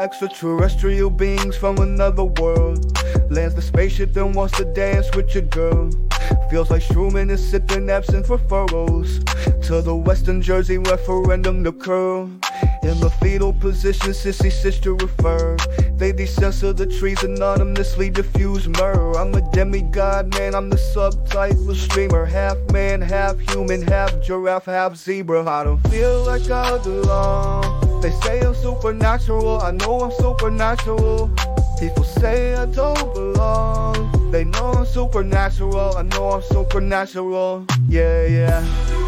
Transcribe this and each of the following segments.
Extraterrestrial beings from another world lands the spaceship then wants to dance with your girl. Feels like Truman is sipping absinthe for furrows to the Western Jersey referendum to curl. In the fetal position, sissy sister refer. They decensor the trees anonymously diffuse myrrh. I'm a demigod, man, I'm the subtitle streamer. Half man, half human, half giraffe, half zebra. I don't feel like I belong. They say I'm supernatural, I know I'm supernatural. People say I don't belong. They know I'm supernatural, I know I'm supernatural. Yeah. Yeah,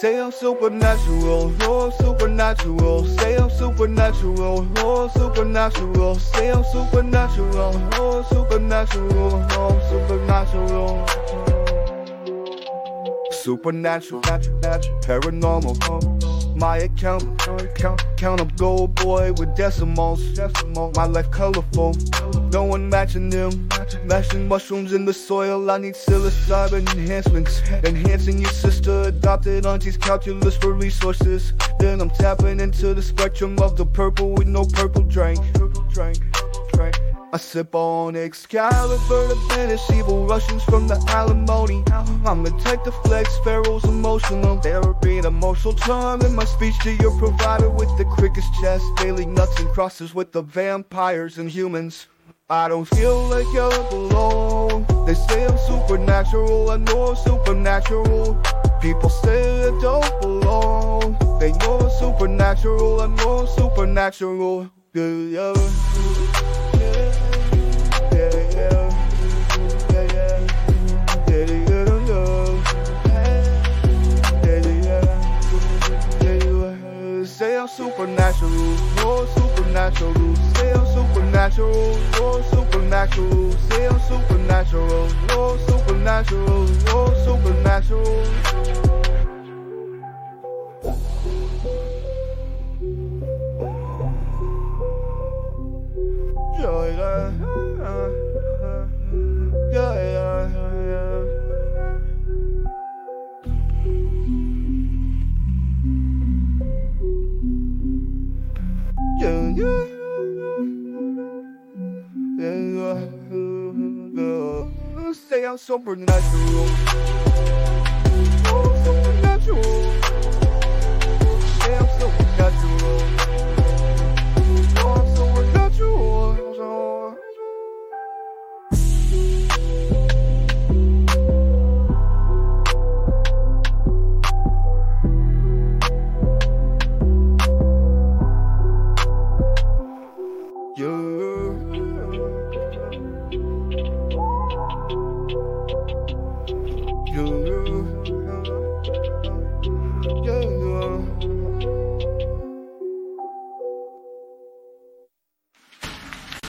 Say I'm supernatural, I'm supernatural. Say I'm supernatural, I'm supernatural. Say I'm supernatural, I'm supernatural, I'm supernatural. Supernatural, natural, natural, paranormal. My account, count, count up gold boy with decimals. Decimal, my life colorful. No one matching them. Mashing mushrooms in the soil. I need psilocybin enhancements. Enhancing your sister, adopted auntie's calculus for resources. Then I'm tapping into the spectrum of the purple with no purple. Purple drink. I sip on Excalibur to banish evil Russians from the alimony. I'm the type to flex Pharaoh's emotional therapy, the emotional charm in my speech to your provider with the quickest chest, daily nuts and crosses with the vampires and humans. I don't feel like I belong. They say I'm supernatural, I know I'm supernatural. People say I don't belong. They know I'm supernatural, I know I'm supernatural. Yeah. Supernatural, no supernatural. Say I'm supernatural, no supernatural. Say I'm supernatural, no supernatural, no supernatural. I'm supernatural. Oh, supernatural.